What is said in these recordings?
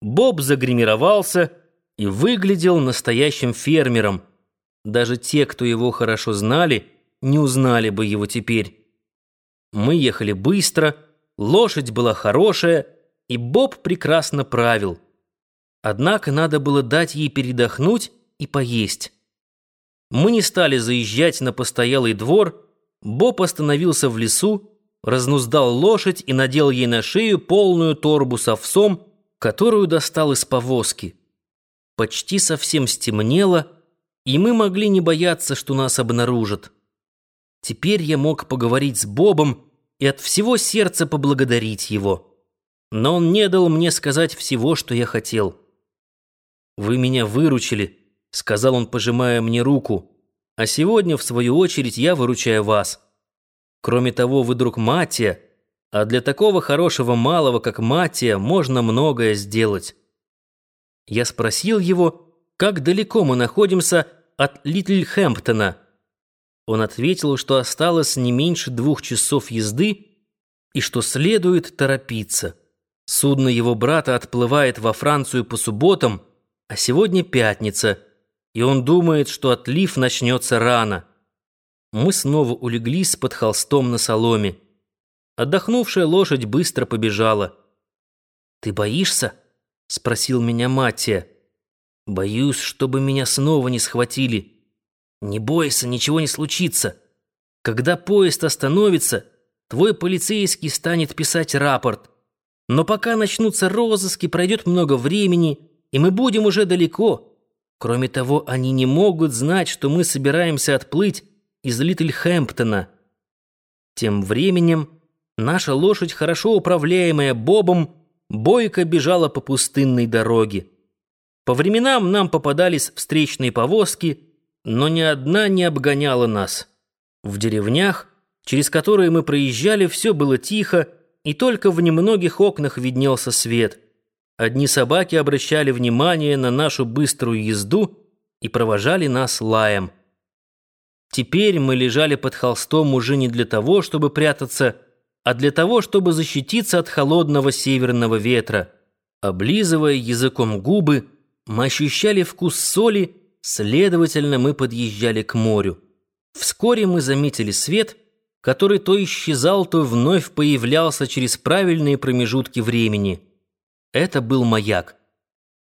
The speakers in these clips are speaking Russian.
Боб загримировался и выглядел настоящим фермером. Даже те, кто его хорошо знали, не узнали бы его теперь. Мы ехали быстро, лошадь была хорошая, и Боб прекрасно правил. Однако надо было дать ей передохнуть и поесть. Мы не стали заезжать на постоялый двор, Боб остановился в лесу, разнуздал лошадь и надел ей на шею полную торбу с овсом, которую достал из повозки. Почти совсем стемнело, и мы могли не бояться, что нас обнаружат. Теперь я мог поговорить с Бобом и от всего сердца поблагодарить его. Но он не дал мне сказать всего, что я хотел. «Вы меня выручили», — сказал он, пожимая мне руку. «А сегодня, в свою очередь, я выручаю вас. Кроме того, вы друг Матия, а для такого хорошего малого, как Матия, можно многое сделать». Я спросил его, как далеко мы находимся от Литлхэмптона. Он ответил, что осталось не меньше двух часов езды и что следует торопиться. Судно его брата отплывает во Францию по субботам, а сегодня пятница, и он думает, что отлив начнется рано. Мы снова улеглись под холстом на соломе. Отдохнувшая лошадь быстро побежала. «Ты боишься?» — спросил меня Матия. «Боюсь, чтобы меня снова не схватили». «Не бойся, ничего не случится. Когда поезд остановится, твой полицейский станет писать рапорт. Но пока начнутся розыски, пройдет много времени, и мы будем уже далеко. Кроме того, они не могут знать, что мы собираемся отплыть из Литлхэмптона». Тем временем наша лошадь, хорошо управляемая Бобом, бойко бежала по пустынной дороге. По временам нам попадались встречные повозки, но ни одна не обгоняла нас. В деревнях, через которые мы проезжали, все было тихо, и только в немногих окнах виднелся свет. Одни собаки обращали внимание на нашу быструю езду и провожали нас лаем. Теперь мы лежали под холстом уже не для того, чтобы прятаться, а для того, чтобы защититься от холодного северного ветра. Облизывая языком губы, мы ощущали вкус соли, следовательно, мы подъезжали к морю. Вскоре мы заметили свет, который то исчезал, то вновь появлялся через правильные промежутки времени. Это был маяк.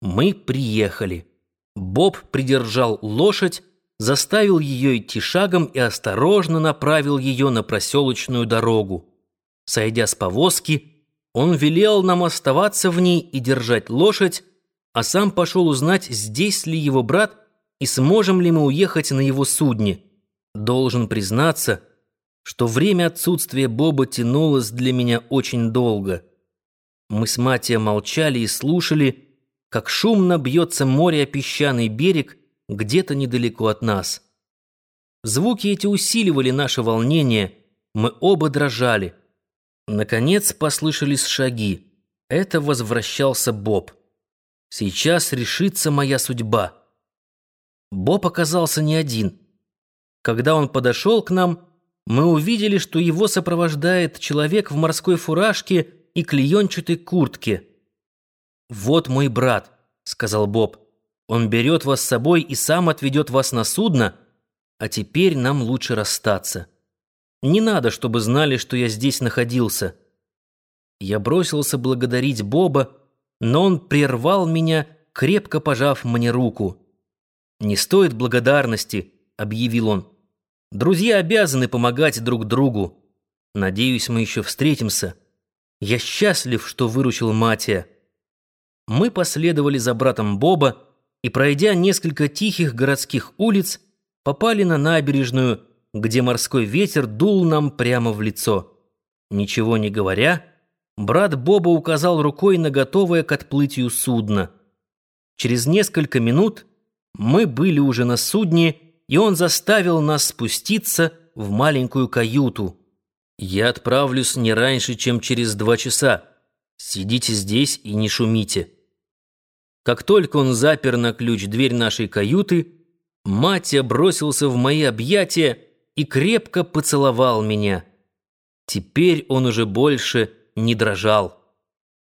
Мы приехали. Боб придержал лошадь, заставил ее идти шагом и осторожно направил ее на проселочную дорогу. Сойдя с повозки, он велел нам оставаться в ней и держать лошадь, а сам пошел узнать, здесь ли его брат и сможем ли мы уехать на его судне. Должен признаться, что время отсутствия Боба тянулось для меня очень долго. Мы с Матией молчали и слушали, как шумно бьется море о песчаный берег где-то недалеко от нас. Звуки эти усиливали наше волнение, мы оба дрожали — Наконец послышались шаги. Это возвращался Боб. Сейчас решится моя судьба. Боб оказался не один. Когда он подошел к нам, мы увидели, что его сопровождает человек в морской фуражке и клеенчатой куртке. «Вот мой брат», — сказал Боб. «Он берет вас с собой и сам отведет вас на судно, а теперь нам лучше расстаться». Не надо, чтобы знали, что я здесь находился. Я бросился благодарить Боба, но он прервал меня, крепко пожав мне руку. «Не стоит благодарности», — объявил он. «Друзья обязаны помогать друг другу. Надеюсь, мы еще встретимся. Я счастлив, что выручил Матия». Мы последовали за братом Боба и, пройдя несколько тихих городских улиц, попали на набережную, где морской ветер дул нам прямо в лицо. Ничего не говоря, брат Боба указал рукой на готовое к отплытию судно. Через несколько минут мы были уже на судне, и он заставил нас спуститься в маленькую каюту. «Я отправлюсь не раньше, чем через два часа. Сидите здесь и не шумите». Как только он запер на ключ дверь нашей каюты, Матя бросился в мои объятия, и крепко поцеловал меня. Теперь он уже больше не дрожал.